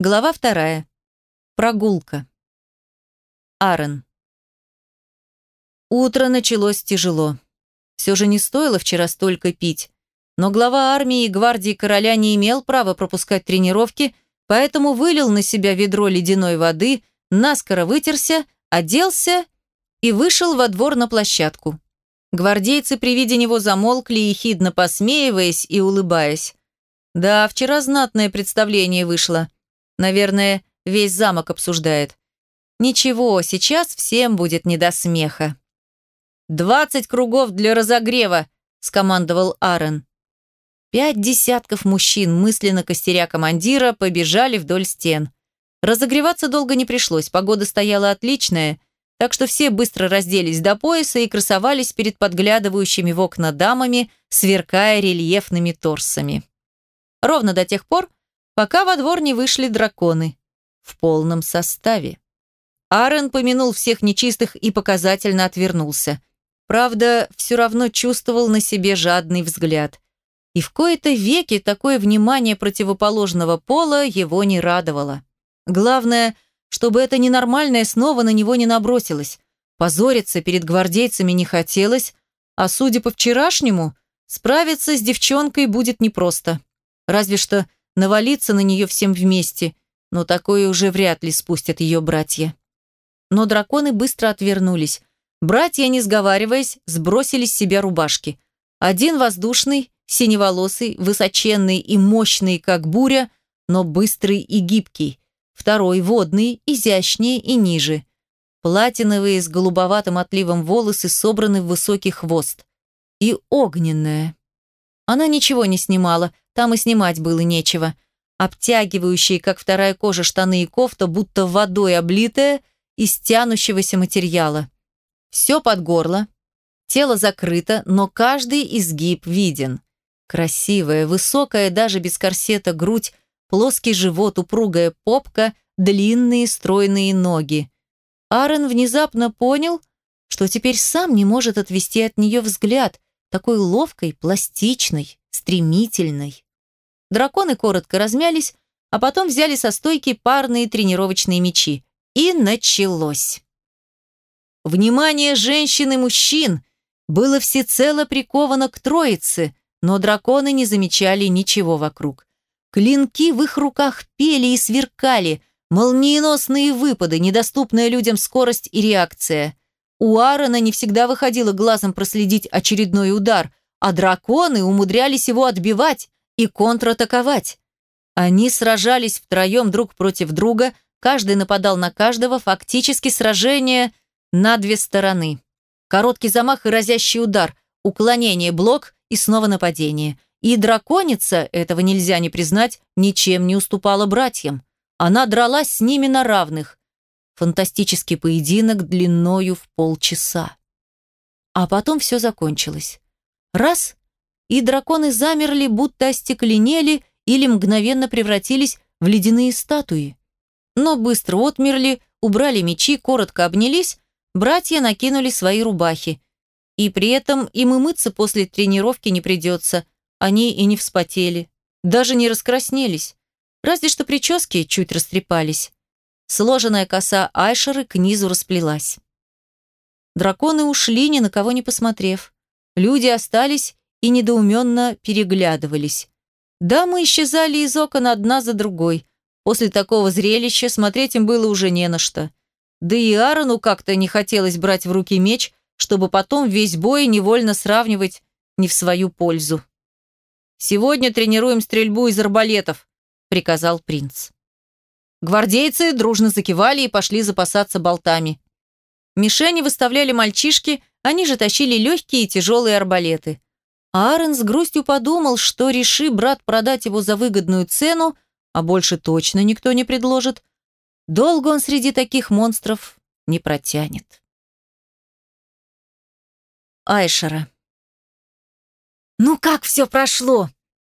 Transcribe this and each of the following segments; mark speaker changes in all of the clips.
Speaker 1: Глава вторая. Прогулка. Аарон. Утро началось тяжело. Все же не стоило вчера столько пить. Но глава армии и гвардии короля не имел права пропускать тренировки, поэтому вылил на себя ведро ледяной воды, наскоро вытерся, оделся и вышел во двор на площадку. Гвардейцы при виде него замолкли, ехидно посмеиваясь и улыбаясь. Да, вчера знатное представление вышло. Наверное, весь замок обсуждает. Ничего, сейчас всем будет не до смеха. «Двадцать кругов для разогрева!» – скомандовал Аарон. Пять десятков мужчин, мысленно костеря командира, побежали вдоль стен. Разогреваться долго не пришлось, погода стояла отличная, так что все быстро разделись до пояса и красовались перед подглядывающими в окна дамами, сверкая рельефными торсами. Ровно до тех пор, пока во двор не вышли драконы. В полном составе. Аарон помянул всех нечистых и показательно отвернулся. Правда, все равно чувствовал на себе жадный взгляд. И в кои-то веки такое внимание противоположного пола его не радовало. Главное, чтобы это ненормальное снова на него не набросилось. Позориться перед гвардейцами не хотелось, а судя по вчерашнему, справиться с девчонкой будет непросто. Разве что навалиться на нее всем вместе, но такое уже вряд ли спустят ее братья. Но драконы быстро отвернулись. Братья, не сговариваясь, сбросили с себя рубашки. Один воздушный, синеволосый, высоченный и мощный, как буря, но быстрый и гибкий. Второй водный, изящнее и ниже. Платиновые с голубоватым отливом волосы собраны в высокий хвост. И огненная. Она ничего не снимала, там и снимать было нечего. Обтягивающие, как вторая кожа, штаны и кофта, будто водой облитая, из тянущегося материала. Все под горло, тело закрыто, но каждый изгиб виден. Красивая, высокая, даже без корсета грудь, плоский живот, упругая попка, длинные стройные ноги. Аарон внезапно понял, что теперь сам не может отвести от нее взгляд, такой ловкой, пластичной, стремительной. Драконы коротко размялись, а потом взяли со стойки парные тренировочные мечи. И началось. Внимание женщин и мужчин было всецело приковано к троице, но драконы не замечали ничего вокруг. Клинки в их руках пели и сверкали, молниеносные выпады, недоступная людям скорость и реакция. У Аарона не всегда выходило глазом проследить очередной удар, а драконы умудрялись его отбивать, и контратаковать. Они сражались втроем друг против друга, каждый нападал на каждого, фактически сражение на две стороны. Короткий замах и разящий удар, уклонение, блок и снова нападение. И драконица, этого нельзя не признать, ничем не уступала братьям. Она дралась с ними на равных. Фантастический поединок длиною в полчаса. А потом все закончилось. Раз и драконы замерли, будто остекленели или мгновенно превратились в ледяные статуи. Но быстро отмерли, убрали мечи, коротко обнялись, братья накинули свои рубахи. И при этом им и мыться после тренировки не придется, они и не вспотели, даже не раскраснелись, разве что прически чуть растрепались. Сложенная коса Айшеры к низу расплелась. Драконы ушли, ни на кого не посмотрев. Люди остались и недоуменно переглядывались. Дамы исчезали из окон одна за другой. После такого зрелища смотреть им было уже не на что. Да и Аарону как-то не хотелось брать в руки меч, чтобы потом весь бой невольно сравнивать не в свою пользу. «Сегодня тренируем стрельбу из арбалетов», — приказал принц. Гвардейцы дружно закивали и пошли запасаться болтами. Мишени выставляли мальчишки, они же тащили легкие и тяжелые арбалеты. Аарон с грустью подумал, что реши брат продать его за выгодную цену, а больше точно никто не предложит, долго он среди таких монстров не протянет. Айшера. «Ну как все прошло?»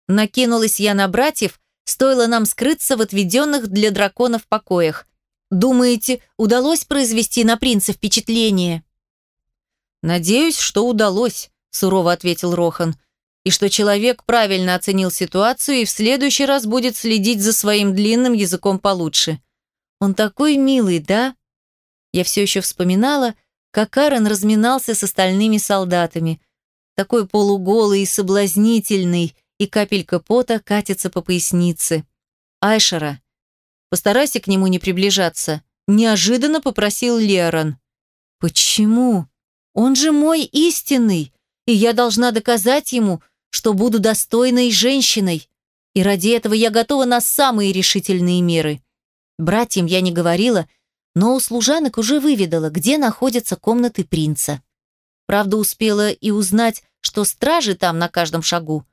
Speaker 1: Накинулась я на братьев, стоило нам скрыться в отведенных для драконов покоях. «Думаете, удалось произвести на принца впечатление?» «Надеюсь, что удалось», сурово ответил Рохан. и что человек правильно оценил ситуацию и в следующий раз будет следить за своим длинным языком получше. Он такой милый, да? Я все еще вспоминала, как Карен разминался с остальными солдатами. Такой полуголый и соблазнительный, и капелька пота катится по пояснице. Айшера, постарайся к нему не приближаться. Неожиданно попросил Лерон. Почему? Он же мой истинный, и я должна доказать ему, что буду достойной женщиной. И ради этого я готова на самые решительные меры. Братьям я не говорила, но у служанок уже выведала, где находятся комнаты принца. Правда, успела и узнать, что стражи там на каждом шагу.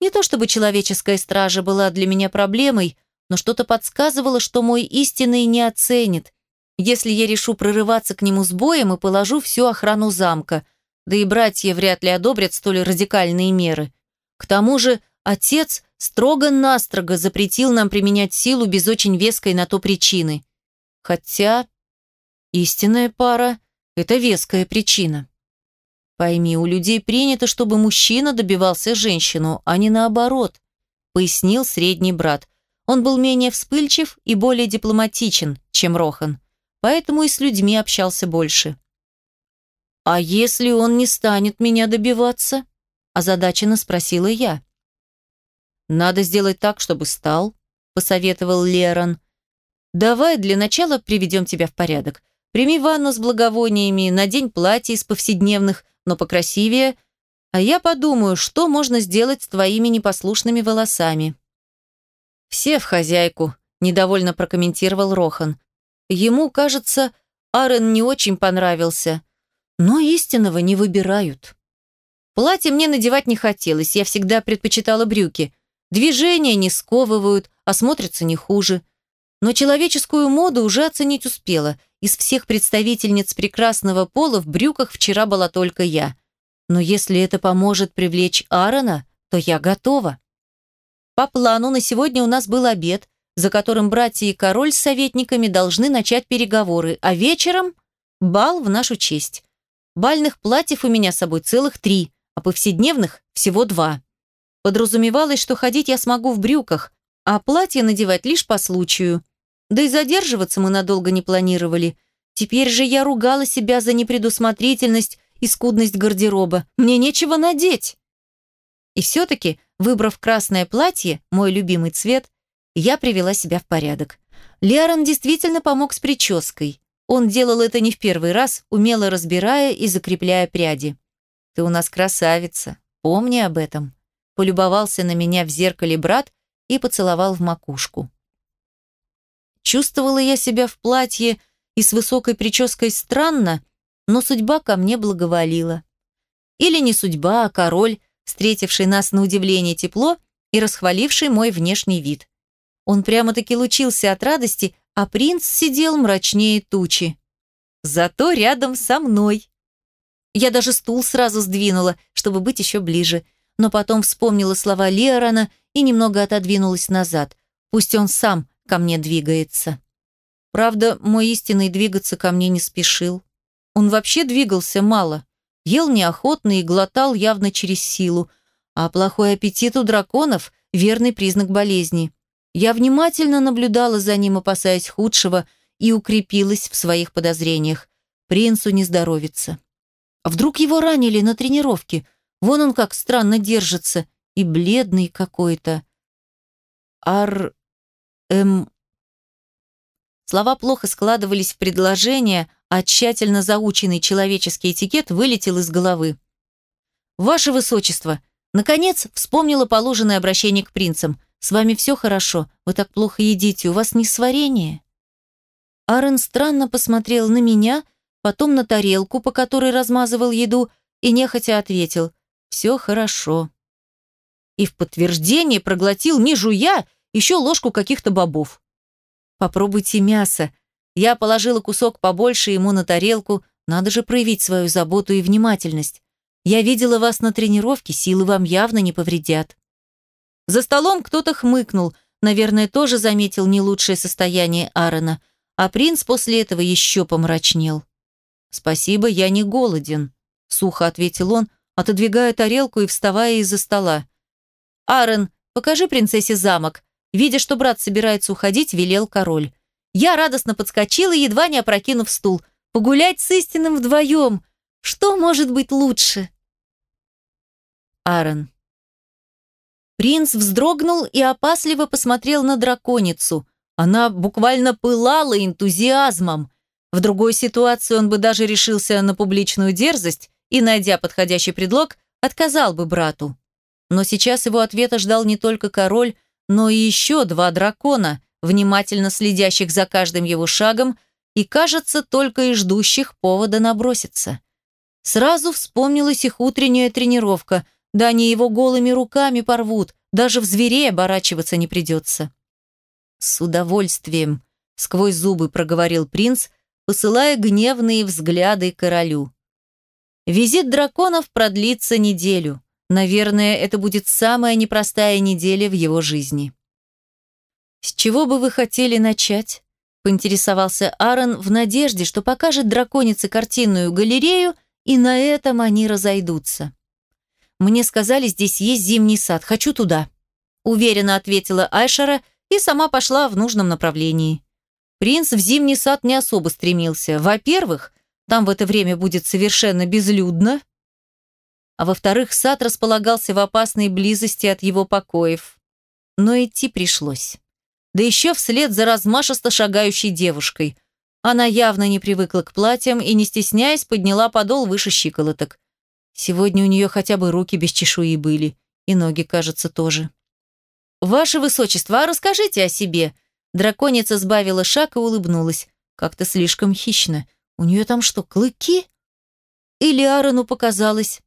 Speaker 1: Не то чтобы человеческая стража была для меня проблемой, но что-то подсказывало, что мой истинный не оценит, если я решу прорываться к нему с боем и положу всю охрану замка, да и братья вряд ли одобрят столь радикальные меры. К тому же отец строго-настрого запретил нам применять силу без очень веской на то причины. Хотя истинная пара – это веская причина. Пойми, у людей принято, чтобы мужчина добивался женщину, а не наоборот, пояснил средний брат. Он был менее вспыльчив и более дипломатичен, чем Рохан поэтому и с людьми общался больше. «А если он не станет меня добиваться?» – озадаченно спросила я. «Надо сделать так, чтобы стал», – посоветовал Лерон. «Давай для начала приведем тебя в порядок. Прими ванну с благовониями, надень платье из повседневных, но покрасивее, а я подумаю, что можно сделать с твоими непослушными волосами». «Все в хозяйку», – недовольно прокомментировал Рохан. Ему, кажется, Арен не очень понравился. Но истинного не выбирают. Платье мне надевать не хотелось, я всегда предпочитала брюки. Движения не сковывают, а смотрятся не хуже. Но человеческую моду уже оценить успела. Из всех представительниц прекрасного пола в брюках вчера была только я. Но если это поможет привлечь Аарона, то я готова. По плану на сегодня у нас был обед, за которым братья и король с советниками должны начать переговоры, а вечером – бал в нашу честь. Бальных платьев у меня с собой целых три, а повседневных – всего два. Подразумевалось, что ходить я смогу в брюках, а платье надевать лишь по случаю. Да и задерживаться мы надолго не планировали. Теперь же я ругала себя за непредусмотрительность и скудность гардероба. Мне нечего надеть. И все-таки, выбрав красное платье, мой любимый цвет, я привела себя в порядок. Лиарон действительно помог с прической. Он делал это не в первый раз, умело разбирая и закрепляя пряди. «Ты у нас красавица, помни об этом», полюбовался на меня в зеркале брат и поцеловал в макушку. Чувствовала я себя в платье и с высокой прической странно, но судьба ко мне благоволила. Или не судьба, а король, встретивший нас на удивление тепло и расхваливший мой внешний вид. Он прямо-таки лучился от радости, а принц сидел мрачнее тучи. Зато рядом со мной. Я даже стул сразу сдвинула, чтобы быть еще ближе, но потом вспомнила слова Леорана и немного отодвинулась назад. Пусть он сам ко мне двигается. Правда, мой истинный двигаться ко мне не спешил. Он вообще двигался мало. Ел неохотно и глотал явно через силу, а плохой аппетит у драконов – верный признак болезни. Я внимательно наблюдала за ним, опасаясь худшего, и укрепилась в своих подозрениях. Принцу не здоровится. А вдруг его ранили на тренировке? Вон он как странно держится. И бледный какой-то. Ар... Эм... Слова плохо складывались в предложение, а тщательно заученный человеческий этикет вылетел из головы. «Ваше Высочество!» Наконец вспомнила положенное обращение к принцам. С вами все хорошо? Вы так плохо едите, у вас не сварение?» Аарон странно посмотрел на меня, потом на тарелку, по которой размазывал еду, и нехотя ответил «Все хорошо». И в подтверждение проглотил, не жуя, еще ложку каких-то бобов. «Попробуйте мясо». Я положила кусок побольше ему на тарелку, надо же проявить свою заботу и внимательность. Я видела вас на тренировке, силы вам явно не повредят. За столом кто-то хмыкнул, наверное, тоже заметил не лучшее состояние Аарона, а принц после этого еще помрачнел. «Спасибо, я не голоден», — сухо ответил он, отодвигая тарелку и вставая из-за стола. «Аарон, покажи принцессе замок», видя, что брат собирается уходить, велел король. Я радостно подскочила, едва не опрокинув стул. «Погулять с истинным вдвоем! Что может быть лучше?» Аарон. Принц вздрогнул и опасливо посмотрел на драконицу. Она буквально пылала энтузиазмом. В другой ситуации он бы даже решился на публичную дерзость и, найдя подходящий предлог, отказал бы брату. Но сейчас его ответа ждал не только король, но и еще два дракона, внимательно следящих за каждым его шагом и, кажется, только и ждущих повода наброситься. Сразу вспомнилась их утренняя тренировка, да они его голыми руками порвут, даже в зверей оборачиваться не придется. «С удовольствием», — сквозь зубы проговорил принц, посылая гневные взгляды королю. Визит драконов продлится неделю. Наверное, это будет самая непростая неделя в его жизни. «С чего бы вы хотели начать?» – поинтересовался Аарон в надежде, что покажет драконице картинную галерею, и на этом они разойдутся. «Мне сказали, здесь есть зимний сад. Хочу туда», – уверенно ответила Айшара и сама пошла в нужном направлении. Принц в зимний сад не особо стремился. Во-первых, там в это время будет совершенно безлюдно, а во-вторых, сад располагался в опасной близости от его покоев. Но идти пришлось да еще вслед за размашисто шагающей девушкой. Она явно не привыкла к платьям и, не стесняясь, подняла подол выше щиколоток. Сегодня у нее хотя бы руки без чешуи были, и ноги, кажется, тоже. «Ваше высочество, а расскажите о себе!» Драконица сбавила шаг и улыбнулась. Как-то слишком хищно. У нее там что, клыки? Или Аарону показалось?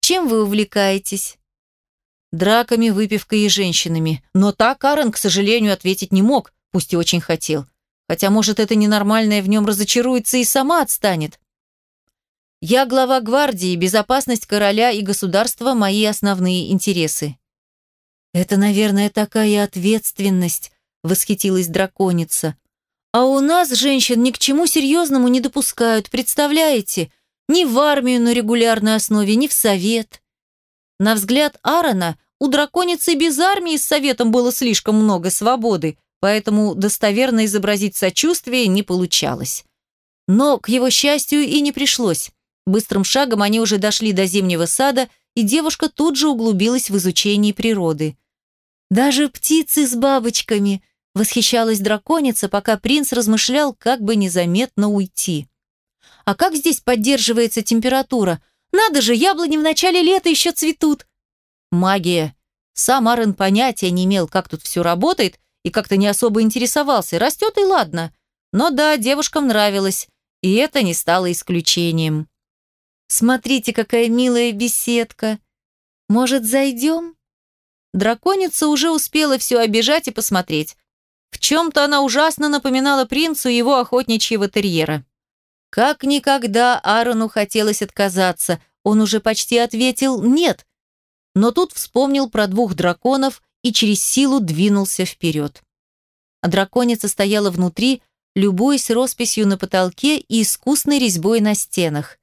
Speaker 1: «Чем вы увлекаетесь?» Драками, выпивкой и женщинами. Но так Карен, к сожалению, ответить не мог, пусть и очень хотел. Хотя, может, это ненормальное в нем разочаруется и сама отстанет. Я глава гвардии, безопасность короля и государства – мои основные интересы. Это, наверное, такая ответственность, восхитилась драконица. А у нас женщин ни к чему серьезному не допускают, представляете? Ни в армию на регулярной основе, ни в совет. На взгляд Аарона, у драконицы без армии с советом было слишком много свободы, поэтому достоверно изобразить сочувствие не получалось. Но, к его счастью, и не пришлось. Быстрым шагом они уже дошли до зимнего сада, и девушка тут же углубилась в изучение природы. «Даже птицы с бабочками!» – восхищалась драконица, пока принц размышлял, как бы незаметно уйти. «А как здесь поддерживается температура? Надо же, яблони в начале лета еще цветут. Магия. Сам Арен понятия не имел, как тут все работает, и как-то не особо интересовался. Растет и ладно. Но да, девушкам нравилось, и это не стало исключением. «Смотрите, какая милая беседка. Может, зайдем?» Драконица уже успела все обижать и посмотреть. В чем-то она ужасно напоминала принцу его охотничьего терьера. Как никогда Аарону хотелось отказаться, он уже почти ответил «нет», но тут вспомнил про двух драконов и через силу двинулся вперед. Драконица стояла внутри, любуясь росписью на потолке и искусной резьбой на стенах.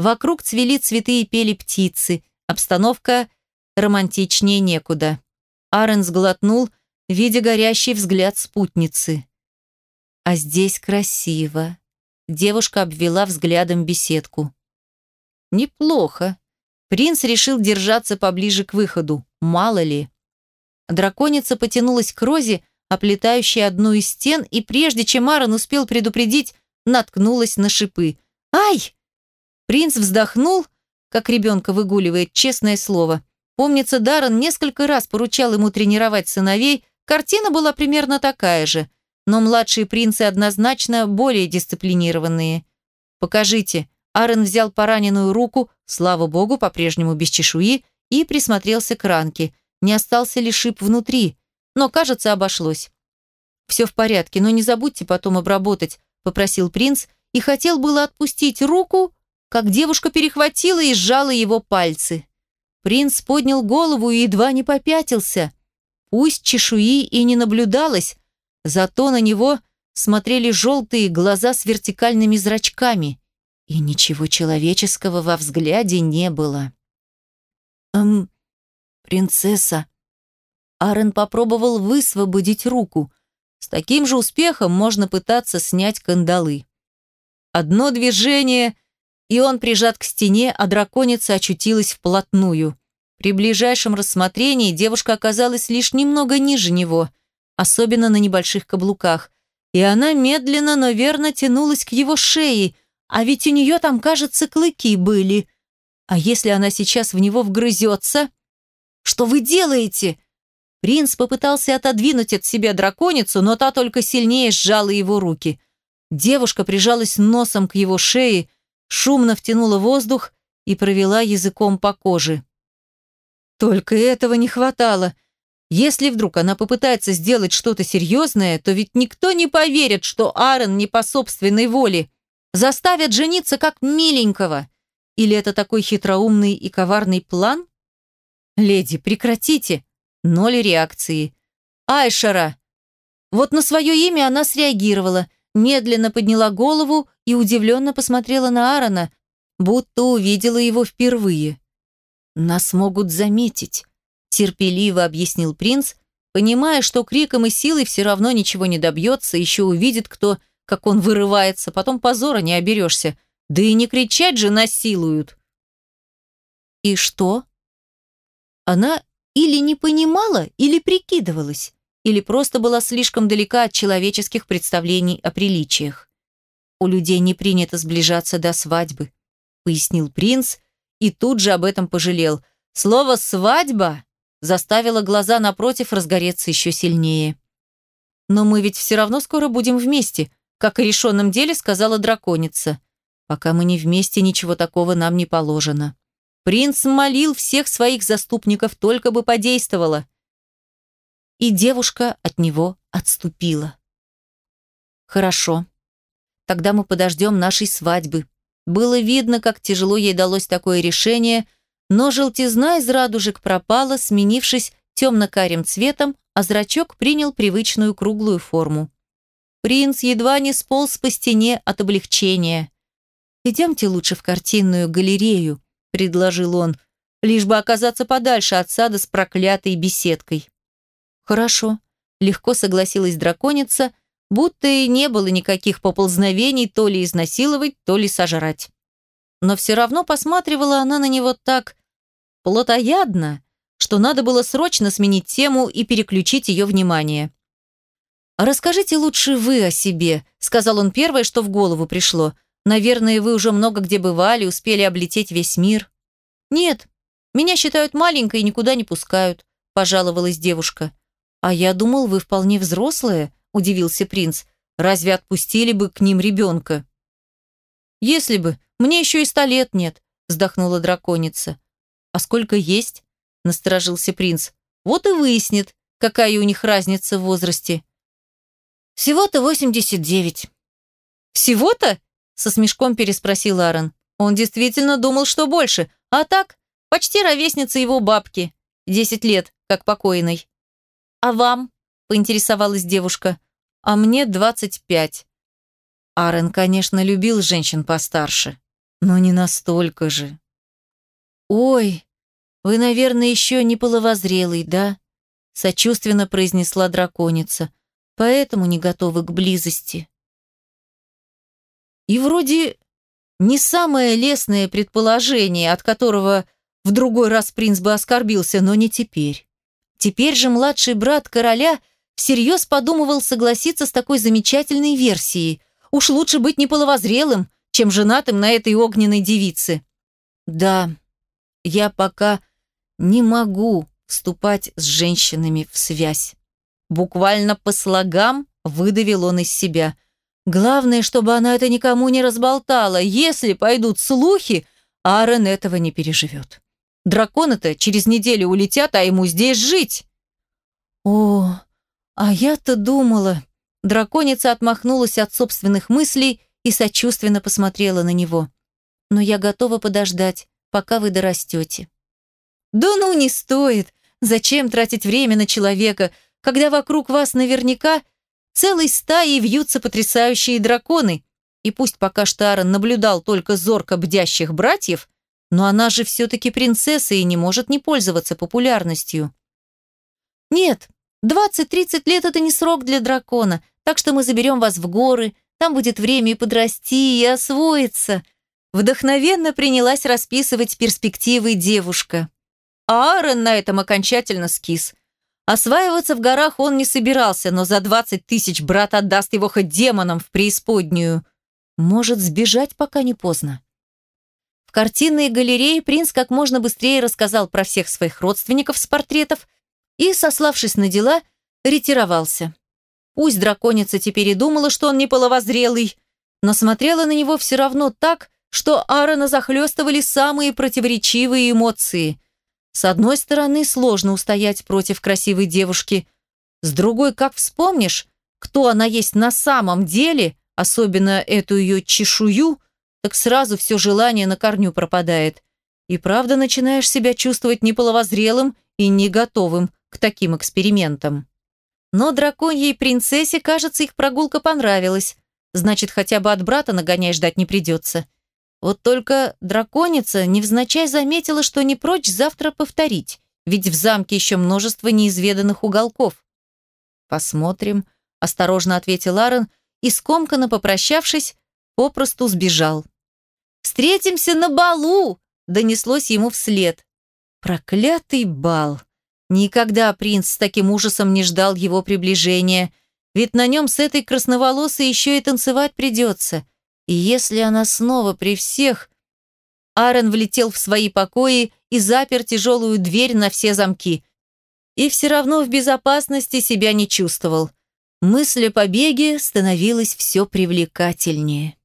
Speaker 1: Вокруг цвели цветы и пели птицы, обстановка романтичнее некуда. Арен сглотнул, видя горящий взгляд спутницы. «А здесь красиво», Девушка обвела взглядом беседку. Неплохо. Принц решил держаться поближе к выходу. Мало ли. Драконица потянулась к Розе, оплетающей одну из стен, и прежде чем Аарон успел предупредить, наткнулась на шипы. «Ай!» Принц вздохнул, как ребенка выгуливает, честное слово. Помнится, Даррен несколько раз поручал ему тренировать сыновей, картина была примерно такая же – но младшие принцы однозначно более дисциплинированные. «Покажите». Аарон взял пораненную руку, слава богу, по-прежнему без чешуи, и присмотрелся к ранке. Не остался ли шип внутри, но, кажется, обошлось. «Все в порядке, но не забудьте потом обработать», – попросил принц, и хотел было отпустить руку, как девушка перехватила и сжала его пальцы. Принц поднял голову и едва не попятился. Пусть чешуи и не наблюдалось, Зато на него смотрели желтые глаза с вертикальными зрачками. И ничего человеческого во взгляде не было. «Эм, принцесса...» Арен попробовал высвободить руку. С таким же успехом можно пытаться снять кандалы. Одно движение, и он прижат к стене, а драконица очутилась вплотную. При ближайшем рассмотрении девушка оказалась лишь немного ниже него, особенно на небольших каблуках, и она медленно, но верно тянулась к его шее, а ведь у нее там, кажется, клыки были. А если она сейчас в него вгрызется? «Что вы делаете?» Принц попытался отодвинуть от себя драконицу, но та только сильнее сжала его руки. Девушка прижалась носом к его шее, шумно втянула воздух и провела языком по коже. Только этого не хватало. Если вдруг она попытается сделать что-то серьезное, то ведь никто не поверит, что Аарон не по собственной воле. Заставят жениться как миленького. Или это такой хитроумный и коварный план? Леди, прекратите. Ноль реакции. Айшара. Вот на свое имя она среагировала, медленно подняла голову и удивленно посмотрела на Аарона, будто увидела его впервые. «Нас могут заметить», – терпеливо объяснил принц, понимая, что криком и силой все равно ничего не добьется, еще увидит кто, как он вырывается, потом позора не оберешься. Да и не кричать же насилуют. И что? Она или не понимала, или прикидывалась, или просто была слишком далека от человеческих представлений о приличиях. У людей не принято сближаться до свадьбы, пояснил принц, и тут же об этом пожалел. Слово «свадьба» заставило глаза напротив разгореться еще сильнее. «Но мы ведь все равно скоро будем вместе», как о решенном деле сказала драконица. «Пока мы не вместе, ничего такого нам не положено». Принц молил всех своих заступников, только бы подействовало. И девушка от него отступила. «Хорошо. Тогда мы подождем нашей свадьбы», было видно, как тяжело ей далось такое решение, но желтизна из радужек пропала, сменившись темно-карим цветом, а зрачок принял привычную круглую форму. Принц едва не сполз по стене от облегчения. «Идемте лучше в картинную галерею», — предложил он, лишь бы оказаться подальше от сада с проклятой беседкой. «Хорошо», — легко согласилась драконица, будто и не было никаких поползновений то ли изнасиловать, то ли сожрать. Но все равно посматривала она на него так плотоядно, что надо было срочно сменить тему и переключить ее внимание. «Расскажите лучше вы о себе», — сказал он первое, что в голову пришло. «Наверное, вы уже много где бывали, успели облететь весь мир». «Нет, меня считают маленькой и никуда не пускают», — пожаловалась девушка. «А я думал, вы вполне взрослая», – удивился принц. «Разве отпустили бы к ним ребенка?» «Если бы. Мне еще и ста лет нет», – вздохнула драконица. «А сколько есть?» – насторожился принц. «Вот и выяснит, какая у них разница в возрасте». «Всего-то восемьдесят девять». «Всего-то?» – со смешком переспросил Аарон. Он действительно думал, что больше, а так, почти ровесница его бабки. Десять лет, как покойной. «А вам?» поинтересовалась девушка. «А мне двадцать пять». Арен, конечно, любил женщин постарше, но не настолько же. «Ой, вы, наверное, еще не половозрелый, да?» сочувственно произнесла драконица, поэтому не готовы к близости. И вроде не самое лестное предположение, от которого в другой раз принц бы оскорбился, но не теперь. Теперь же младший брат короля всерьез подумывал согласиться с такой замечательной версией. Уж лучше быть не половозрелым, чем женатым на этой огненной девице. Да, я пока не могу вступать с женщинами в связь. Буквально по слогам выдавил он из себя. Главное, чтобы она это никому не разболтала. Если пойдут слухи, Аарон этого не переживет. Драконы-то через неделю улетят, а ему здесь жить. О, «А я-то думала...» Драконица отмахнулась от собственных мыслей и сочувственно посмотрела на него. «Но я готова подождать, пока вы дорастете». «Да ну не стоит! Зачем тратить время на человека, когда вокруг вас наверняка целой стаей вьются потрясающие драконы? И пусть пока что Аарон наблюдал только зорко бдящих братьев, но она же все-таки принцесса и не может не пользоваться популярностью. «Нет, 20-30 лет – это не срок для дракона, так что мы заберем вас в горы, там будет время и подрасти, и освоиться». Вдохновенно принялась расписывать перспективы девушка. А Аарон на этом окончательно скис. Осваиваться в горах он не собирался, но за 20 тысяч брат отдаст его хоть демонам в преисподнюю. Может, сбежать, пока не поздно. В картинной галерее принц как можно быстрее рассказал про всех своих родственников с портретов и, сославшись на дела, ретировался. Пусть драконица теперь и думала, что он не половозрелый, но смотрела на него все равно так, что Аарона захлестывали самые противоречивые эмоции. С одной стороны, сложно устоять против красивой девушки, с другой, как вспомнишь, кто она есть на самом деле, особенно эту ее чешую, так сразу все желание на корню пропадает. И правда начинаешь себя чувствовать неполовозрелым и не готовым к таким экспериментам. Но драконьей принцессе, кажется, их прогулка понравилась. Значит, хотя бы от брата нагоняй ждать не придется. Вот только драконица невзначай заметила, что не прочь завтра повторить, ведь в замке еще множество неизведанных уголков. «Посмотрим», – осторожно ответил Аарон и, скомканно попрощавшись, попросту сбежал. «Встретимся на балу!» – донеслось ему вслед. Проклятый бал! Никогда принц с таким ужасом не ждал его приближения, ведь на нем с этой красноволосой еще и танцевать придется. И если она снова при всех... Аарон влетел в свои покои и запер тяжелую дверь на все замки. И все равно в безопасности себя не чувствовал. Мысль о побеге становилась все привлекательнее.